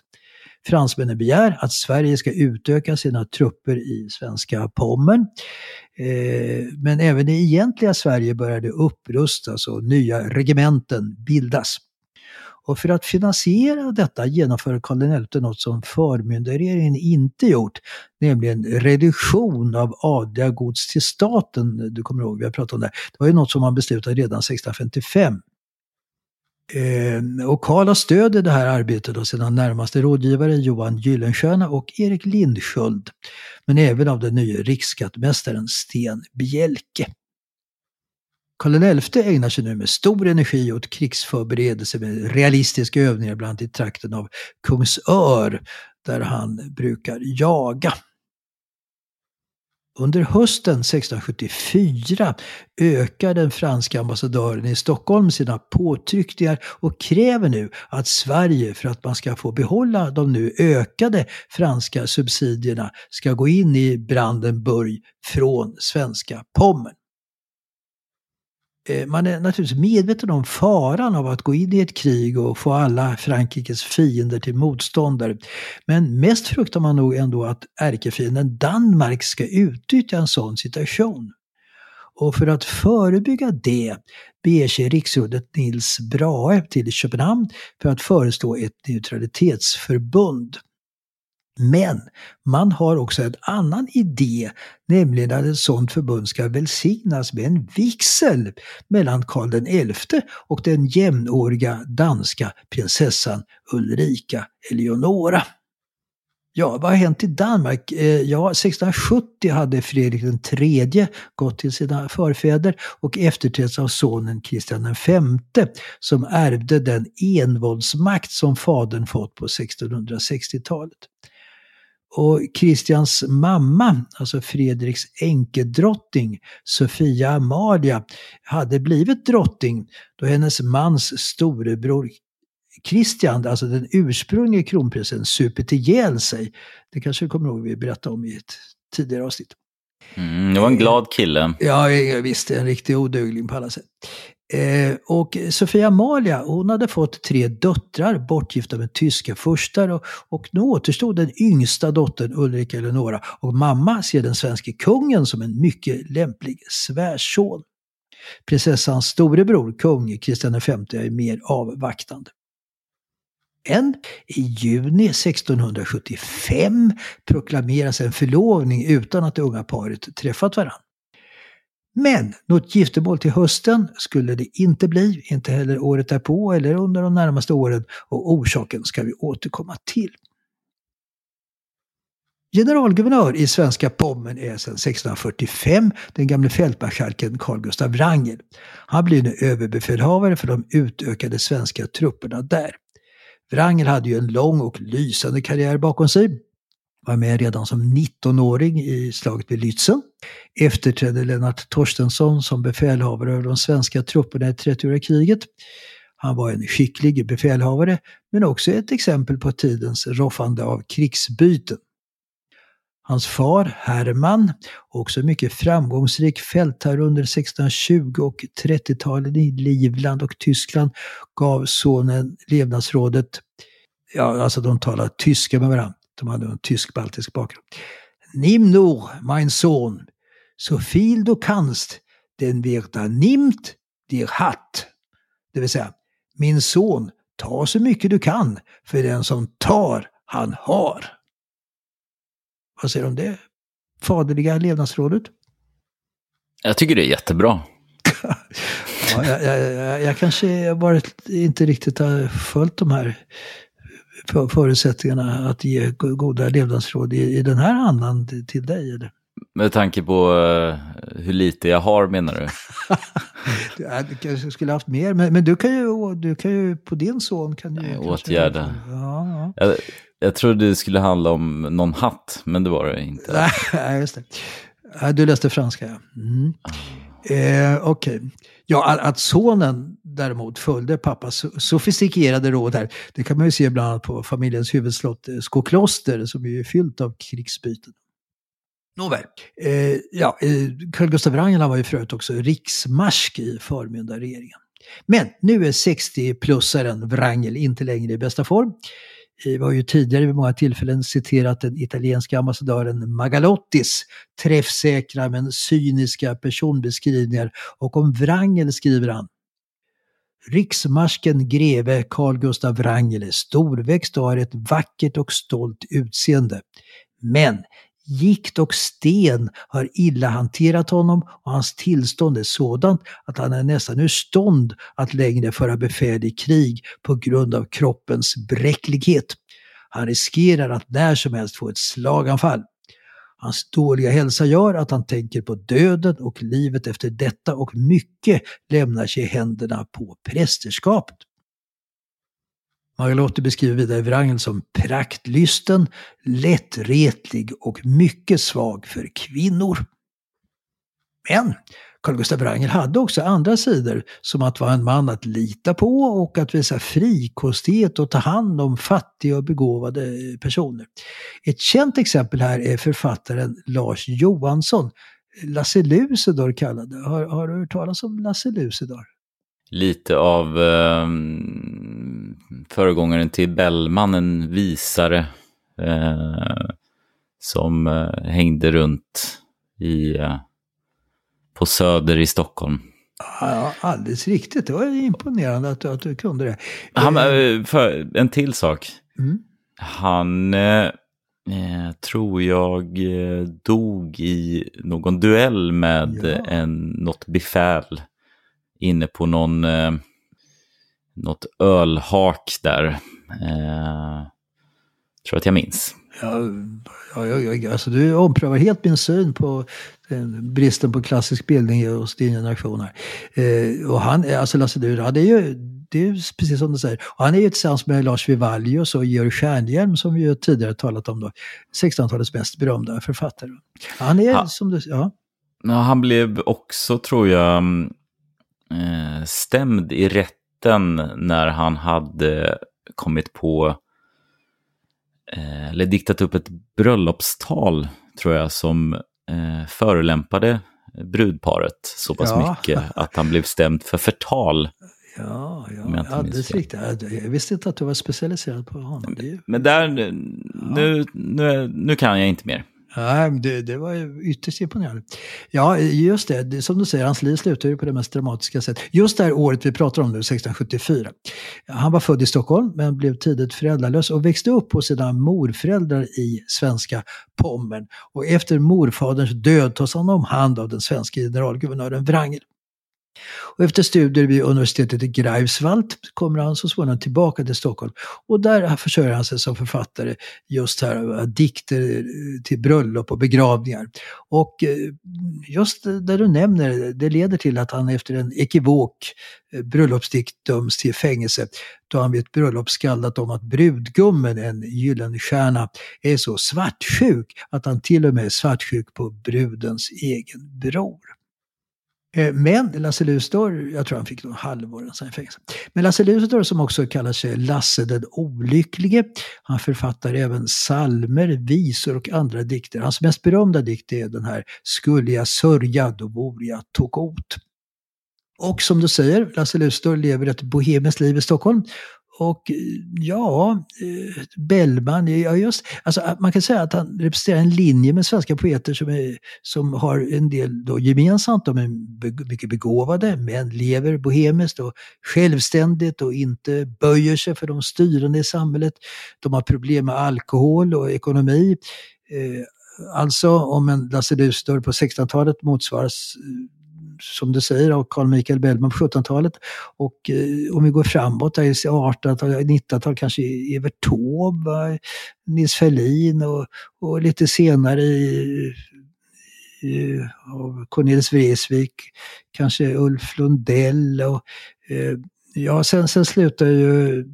Fransmännen begär att Sverige ska utöka sina trupper i svenska Pommern. Eh, men även i egentliga Sverige började upprustas och nya regementen bildas. Och för att finansiera detta genomför Karl XI något som förmyndarregeringen inte gjort, nämligen reduktion av adliga gods till staten. Du kommer ihåg, vi har pratat om det. Det var ju något som man beslutade redan 1655. Eh, och Karl har stöd i det här arbetet av sina närmaste rådgivare Johan Gyllenstierna och Erik Lindsköld. Men även av den nya riksskattmästaren Sten Bjelke. Karl XI ägnar sig nu med stor energi åt krigsförberedelser med realistiska övningar bland annat i trakten av Kungsör där han brukar jaga. Under hösten 1674 ökar den franska ambassadören i Stockholm sina påtryckningar och kräver nu att Sverige, för att man ska få behålla de nu ökade franska subsidierna, ska gå in i Brandenburg från svenska Pommern. Eh, man är naturligtvis medveten om faran av att gå in i ett krig och få alla Frankrikes fiender till motståndare. Men mest fruktar man nog ändå att ärkefienden Danmark ska utnyttja en sån situation. Och för att förebygga det beger sig riksrådet Nils Brahe till Köpenhamn för att föreslå ett neutralitetsförbund. Men man har också en annan idé, nämligen att ett sådant förbund ska välsignas med en vigsel mellan Karl XI och den jämnåriga danska prinsessan Ulrika Eleonora. Ja, vad har hänt i Danmark? Eh, ja, 1670 hade Fredrik III gått till sina förfäder och efterträtts av sonen Kristian V som ärvde den envåldsmakt som fadern fått på 1660-talet. Och Kristians mamma, alltså Fredriks enkedrottning, Sofia Amalia, hade blivit drottning då hennes mans storebror Kristian, alltså den ursprungliga kronprinsen, supit ihjäl sig. Det kanske du kommer ihåg vi berättade om i ett tidigare avsnitt. Mm, det var en glad kille. Ja, visst, en riktig odugling på alla sätt. Eh, och Sofia Amalia, hon hade fått tre döttrar bortgifta med tyska furstar och, och nu återstod den yngsta dottern Ulrika Eleonora och mamma ser den svenske kungen som en mycket lämplig svärson. Prinsessans storebror, kung Kristian V, är mer avvaktande. Än i juni 1675 proklameras en förlovning utan att det unga paret träffat varandra. Men något giftermål till hösten skulle det inte bli, inte heller året därpå eller under de närmaste åren och orsaken ska vi återkomma till. Generalguvernör i svenska Pommern är sedan 1645 den gamle fältmarskalken Carl Gustav Wrangel. Han blir nu överbefälhavare för de utökade svenska trupperna där. Wrangel hade ju en lång och lysande karriär bakom sig var med redan som 19-åring i slaget vid Lützen. Efterträdde Lennart Torstensson som befälhavare över de svenska trupperna i 30-åriga kriget. Han var en skicklig befälhavare men också ett exempel på tidens roffande av krigsbyten. Hans far Herman, också mycket framgångsrik fältherre under 1620 och 30-talen i Livland och Tyskland, gav sonen levnadsrådet, ja alltså de talar tyska med varandra, de hade en tysk-baltisk bakgrund. Nimm nur, mein Sohn, so viel du kannst, den wird da nimmt dir hat. Det vill säga, min son, ta så mycket du kan, för den som tar, han har. Vad säger du om det faderliga levnadsrådet? Jag tycker det är jättebra. ja, jag, jag, jag, jag kanske varit, inte riktigt har följt de här för förutsättningarna att ge goda levnadsråd i, i den här andan till, till dig? Eller? Med tanke på uh, hur lite jag har menar du? du kanske skulle haft mer, men, men du, kan ju, du kan ju på din son kan du... Åtgärda. Ja, ja. Jag, jag trodde det skulle handla om någon hatt, men det var det inte. Nej, just det. Du läste franska, ja. Mm. Eh, Okej. Okay. Ja, att sonen däremot följde pappas sofistikerade råd här, det kan man ju se bland annat på familjens huvudslott eh, Skokloster som är fyllt av krigsbyten. Nåväl, eh, ja, eh, Carl Gustaf Wrangel var ju förut också riksmarsk i förmyndarregeringen. Men nu är 60-plussaren Wrangel inte längre i bästa form. Vi har ju tidigare vid många tillfällen citerat den italienska ambassadören Magalottis träffsäkra men cyniska personbeskrivningar och om Wrangel skriver han Riksmarsken greve Carl Gustav Wrangel är storväxt och har ett vackert och stolt utseende. Men Gikt och sten har illa hanterat honom och hans tillstånd är sådant att han är nästan ur stånd att längre föra befäl i krig på grund av kroppens bräcklighet. Han riskerar att när som helst få ett slaganfall. Hans dåliga hälsa gör att han tänker på döden och livet efter detta och mycket lämnar sig i händerna på prästerskapet. Margalotti beskriver vidare Wrangel som praktlysten, lättretlig och mycket svag för kvinnor. Men Carl Gustaf Wrangel hade också andra sidor, som att vara en man att lita på och att visa frikostighet och ta hand om fattiga och begåvade personer. Ett känt exempel här är författaren Lars Johansson, Lasse Lucidor kallad. Har, har du hört talas om Lasse Lucidor? Lite av eh, föregångaren till Bellman, en visare eh, som eh, hängde runt i eh, på Söder i Stockholm. Ja, alldeles riktigt. Det var imponerande att att du kunde det. Han, eh, för, en till sak. Mm. Han eh, eh tror jag eh, dog i någon duell med Ja. en, något befäl inne på någon, eh, något ölhak där. Eh, tror att jag minns. Ja, ja, ja, ja, alltså du omprövar helt min syn på den, bristen på klassisk bildning hos din generation här. Eh, och han, alltså Lasse Djur, han är ju, det är ju precis som du säger, och han är ju tillsammans med Lars Vivallius och Georg Stjernhielm som vi ju tidigare talat om då, 1600-talets mest berömda författare. Han är Ja. som du, ja, Ja, han blev också, tror jag, mm, eh, stämd i rätten när han hade kommit på, eh, eller diktat upp ett bröllopstal, tror jag, som eh, förolämpade brudparet så pass Ja. mycket att han blev stämd för förtal. ja, ja alldeles riktigt. Jag visste inte att du var specialiserad på honom. Ju, Men där, nu, nu, nu kan jag inte mer. Nej, det, det var ytterst imponerande. Ja, just det, det. Som du säger, hans liv slutar ju på det mest dramatiska sätt. Just det här året vi pratar om nu, 1674. Han var född i Stockholm men blev tidigt föräldralös och växte upp hos sina morföräldrar i svenska Pommern. Och efter morfaderns död tas han om hand av den svenska generalguvernören Wrangel. Och efter studier vid universitetet i Greifswald kommer han så småningom tillbaka till Stockholm. Och där försörjer han sig som författare just här, eh, dikter eh, till bröllop och begravningar. Och eh, just det du nämner, det leder till att han efter en ekivok bröllopsdikt döms till fängelse då han vid ett bröllop skaldat om att brudgummen, en gyllenstjärna, är så svartsjuk att han till och med är svartsjuk på brudens egen bror. Eh, men Lasse Lucidor, jag tror han fick någon halvår sen i fängelse. Men Lasse Lucidor som också kallar sig Lasse den olycklige, han författar även salmer, visor och andra dikter. Hans mest berömda dikt är den här Skulle jag sörja, då vore jag tokot. Och som du säger, Lasse Lucidor lever ett bohemiskt liv i Stockholm. Och eh, ja, eh, Bellman, ja just, alltså man kan säga att han representerar en linje med svenska poeter som, är, som har en del då gemensamt. De är mycket begåvade men lever bohemiskt och självständigt och inte böjer sig för de styrande i samhället. De har problem med alkohol och ekonomi. Eh, alltså om en Lasse Lucidor på 1600-talet motsvaras som du säger av Carl Michael Bellman på 1700-talet. Och eh, om vi går framåt, där 1800-talet, 1900-talet kanske Evert Taube, Nils Ferlin och, och lite senare i, i, av Cornelis Vreeswijk, kanske Ulf Lundell och eh, Ja, sen, sen slutar ju eh,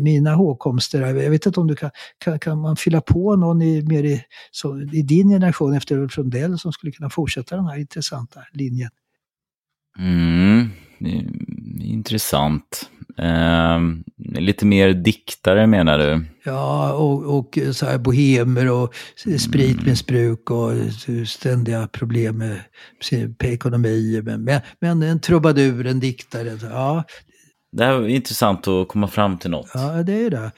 mina hågkomster. Jag vet inte om du kan, kan, kan man fylla på någon i, mer i, så, i din generation efter Ulf Lundell som skulle kunna fortsätta den här intressanta linjen? Mm, intressant. Ehm, lite mer diktare menar du? Ja, och, och så här bohemer och spritmissbruk och ständiga problem med, med ekonomi. Men, men, en trubadur, en diktare. Ja, Det här är intressant att komma fram till något. ja det är det.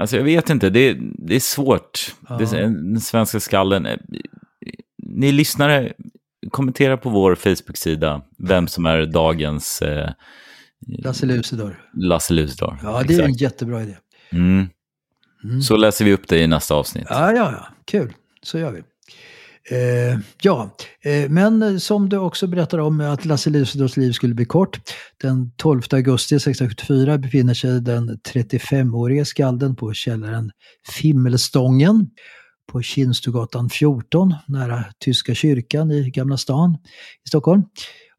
Alltså jag vet inte, det, det är svårt. Ja. Det, den svenska skallen. eh, Ni lyssnare, kommentera på vår Facebook-sida vem som är dagens eh, Lasse Lucidor. Lasse Lucidor. Ja, det är en jättebra idé. Mm. Mm. Så läser vi upp det i nästa avsnitt. Ja, ja, ja. Kul. så gör vi. Eh, ja, eh, men som du också berättar om att Lasse Lucidors liv skulle bli kort. Den 12 augusti 1674 befinner sig den 35-årige skalden på källaren Fimmelstången på Kinstugatan 14 nära Tyska kyrkan i Gamla stan i Stockholm.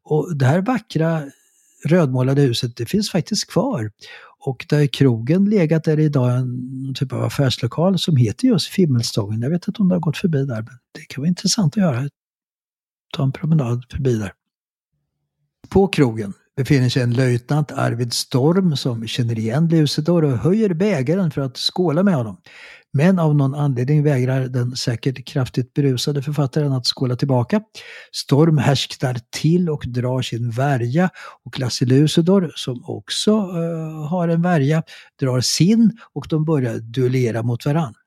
Och det här vackra rödmålade huset, det finns faktiskt kvar. Och där krogen legat är det idag en typ av affärslokal som heter just Fimmelstången. Jag vet inte om det har gått förbi där, men det kan vara intressant att göra. Ta en promenad förbi där. På krogen befinner sig en löjtnant, Arvid Storm, som känner igen Lucidor och höjer bägaren för att skåla med honom. Men av någon anledning vägrar den säkert kraftigt berusade författaren att skåla tillbaka. Storm härsknar till och drar sin värja och Lasse Lucidor, som också uh, har en värja, drar sin och de börjar duellera mot varandra.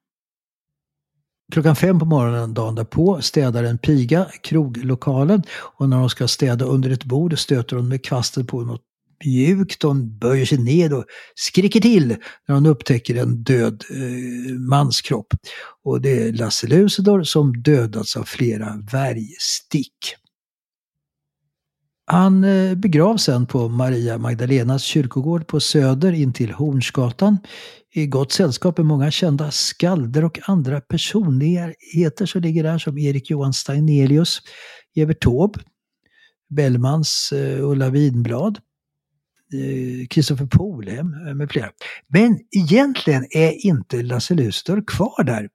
Klockan fem på morgonen dagen därpå städar en piga kroglokalen och när hon ska städa under ett bord stöter hon med kvasten på något mjukt. Hon böjer sig ned och skriker till när hon upptäcker en död eh, manskropp. Och det är Lasse Lucidor som dödats av flera värjstick. Han eh, begravs sen på Maria Magdalenas kyrkogård på Söder intill Hornsgatan i gott sällskap med många kända skalder och andra personligheter som ligger där som Erik Johan Stagnelius, Evert Taube, Bellmans eh, Ulla Winblad, eh, Kristoffer Polhem eh, med flera. Men egentligen är inte Lasse Luster kvar där.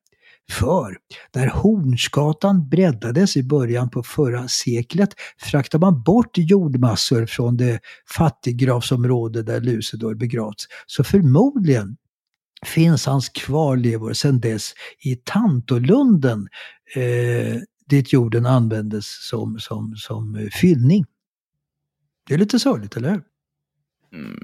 För när Hornsgatan breddades i början på förra seklet fraktade man bort jordmassor från det fattiggravsområde där Lucidor begravts. Så förmodligen finns hans kvarlevor sedan dess i Tantolunden eh, dit jorden användes som, som, som fyllning. Det är lite sorgligt, eller hur? Mm,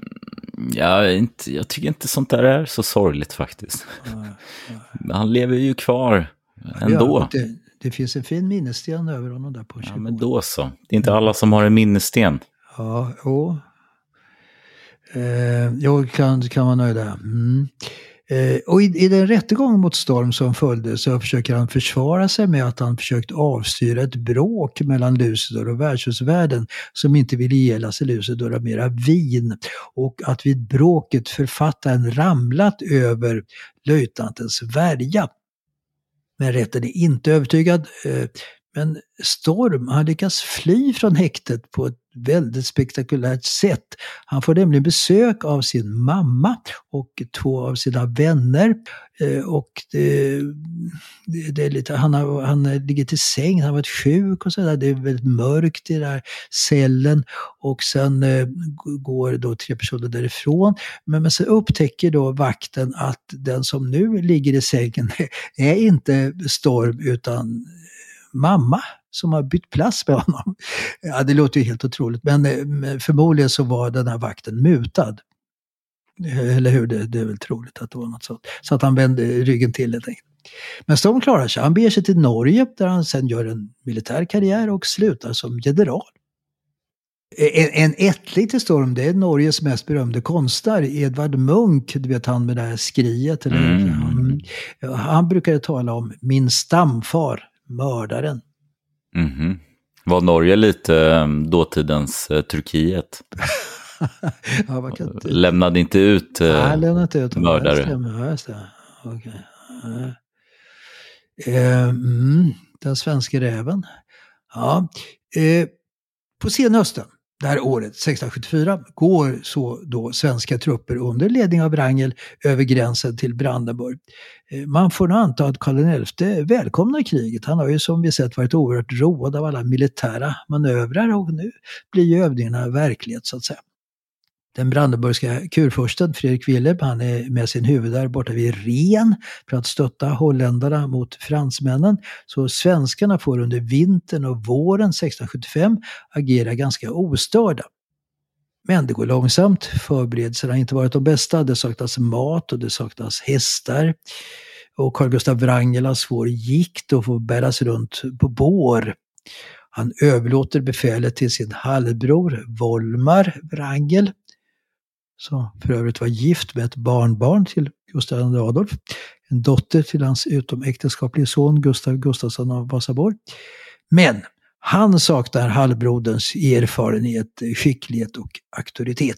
ja, inte, jag tycker inte sånt där är så sorgligt faktiskt. Ja, ja. Han lever ju kvar ändå. Ja, det, det, finns en fin minnessten över honom där på Ja, men då så. Det är inte alla som har en minnessten. Ja, jo. Eh, jo, kan, kan vara nöjd där. Mm. Eh, och i, i den rättegång mot Storm som följde så försöker han försvara sig med att han försökt avstyra ett bråk mellan Lucidor och värdshusvärden som inte ville ge Lasse Lucidor mera vin. Och att vid bråket författaren ramlat över löjtnantens värja. Men rätten är inte övertygad. Eh, men Storm, han lyckas fly från häktet på ett väldigt spektakulärt sätt. Han får nämligen besök av sin mamma och två av sina vänner. Eh, och det, det, är lite, han, har, han ligger till säng, han har varit sjuk och sådär. Det är väldigt mörkt i den här cellen. Och sen eh, går då tre personer därifrån. Men, men sen upptäcker då vakten att den som nu ligger i sängen är inte Storm utan mamma som har bytt plats med honom. Ja, det låter ju helt otroligt, men förmodligen så var den här vakten mutad. Eller hur? Det, det är väl troligt att det var något sånt. Så att han vände ryggen till helt enkelt. Men Storm klarar sig. Han beger sig till Norge där han sen gör en militär karriär och slutar som general. En, en ättling till Storm, det är Norges mest berömde konstnär, Edvard Munch, du vet han med det här skriet. Eller, mm. Han brukade tala om min stamfar, mördaren. Mm -hmm. Var Norge lite um, dåtidens uh, Turkiet? ja, inte... Lämnade inte ut uh, Nej, lämnade inte ut mördare? Ja, just det. Okay. Uh. Mm, den svenska räven. Ja. på senhösten det här året, 1674, går så då svenska trupper under ledning av Wrangel över gränsen till Brandenburg. Eh, man får nog anta att Karl XI välkomnar kriget. Han har ju som vi sett varit oerhört road av alla militära manövrar och nu blir ju övningarna verklighet så att säga. Den brandenburgska kurfursten Fredrik Wilhelm, han är med sin huvud där borta vid Ren för att stötta holländarna mot fransmännen. Så svenskarna får under vintern och våren 1675 agera ganska ostörda. Men det går långsamt, förberedelserna har inte varit de bästa, det saknas mat och det saknas hästar. Och Carl Gustaf Wrangel har svår gikt och får bäras runt på bår. Han överlåter befälet till sin halvbror Volmar Wrangel som för övrigt var gift med ett barnbarn till Gustav II Adolf. en dotter till hans utomäktenskaplige son Gustav Gustafsson av Vasaborg. Men han saknar halvbroderns erfarenhet, skicklighet och auktoritet.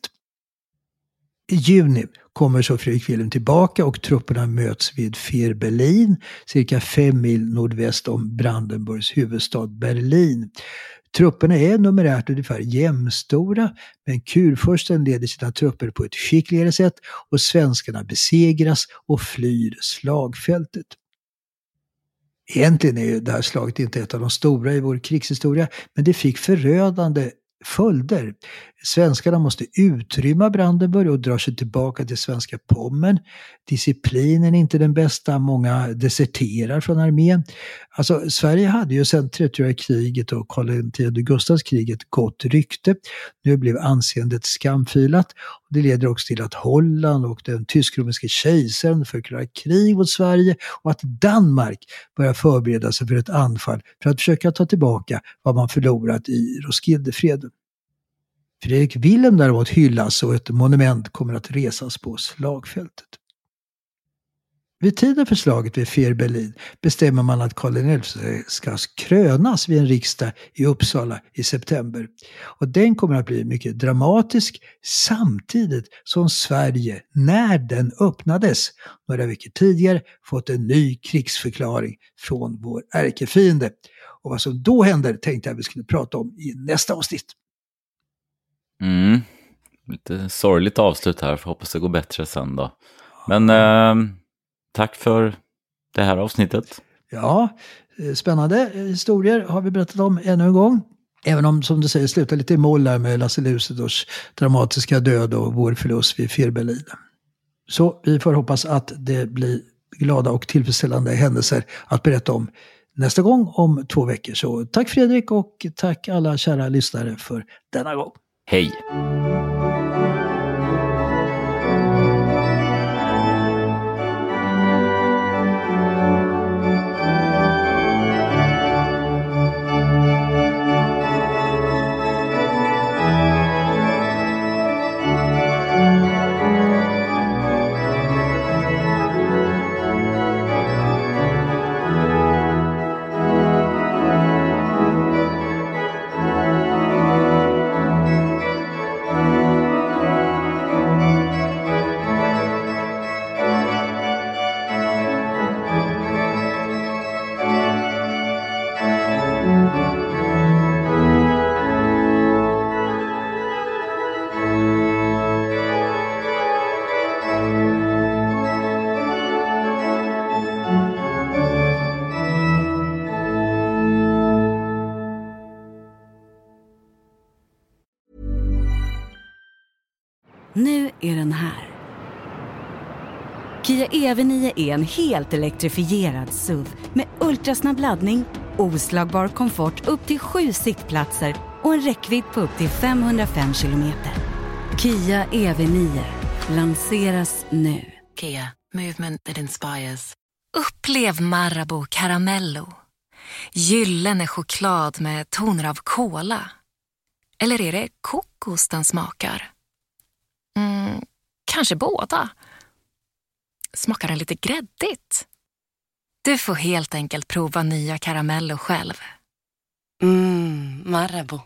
I juni kommer så Fredrik Wilhelm tillbaka och trupperna möts vid Fehrbellin, cirka fem mil nordväst om Brandenburgs huvudstad Berlin. Trupperna är numerärt ungefär jämnstora, men kurfursten leder sina trupper på ett skickligare sätt och svenskarna besegras och flyr slagfältet. Egentligen är ju det här slaget inte ett av de stora i vår krigshistoria, men det fick förödande följder. Svenskarna måste utrymma Brandenburg och dra sig tillbaka till svenska Pommern. Disciplinen är inte den bästa, många deserterar från armén. Alltså, Sverige hade ju sedan 30 kriget och Karl X Gustavs krig ett gott rykte. Nu blev anseendet skamfilat. Det leder också till att Holland och den tysk-romerske kejsaren förklarar krig mot Sverige och att Danmark börjar förbereda sig för ett anfall för att försöka ta tillbaka vad man förlorat i Roskildefreden. Fredrik Wilhelm däremot hyllas och ett monument kommer att resas på slagfältet. Vid tiden för slaget vid Fehrbellin bestämmer man att Karl XI ska krönas vid en riksdag i Uppsala i september. Och den kommer att bli mycket dramatisk samtidigt som Sverige, när den öppnades några veckor tidigare, fått en ny krigsförklaring från vår ärkefiende. Och vad som då händer tänkte jag vi skulle prata om i nästa avsnitt. Mm. Lite sorgligt avslut här, för hoppas det går bättre sen då. Men eh, tack för det här avsnittet. Ja, eh, spännande historier har vi berättat om ännu en gång. Även om, som du säger, slutar lite i moll här med Lasse Lucidors dramatiska död och vår förlust vid Fehrbellin. Så vi får hoppas att det blir glada och tillfredsställande händelser att berätta om nästa gång om två veckor. Så tack Fredrik och tack alla kära lyssnare för denna gång. Hej! TV9 är e, en helt elektrifierad SUV med ultrasnabb laddning, oslagbar komfort upp till sju sittplatser och en räckvidd på upp till 505 kilometer. Kia EV9 lanseras nu. Kia, movement that inspires. Upplev Marabou Caramello. Gyllene choklad med toner av kola. Eller är det kokos den smakar? Mm, kanske båda. Smakar den lite gräddigt? Du får helt enkelt prova nya Caramello själv. Mmm, Marabou.